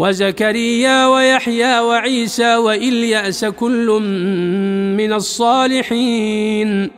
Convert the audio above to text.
وزكريا ويحيى وعيسى وإلياس كل من الصالحين.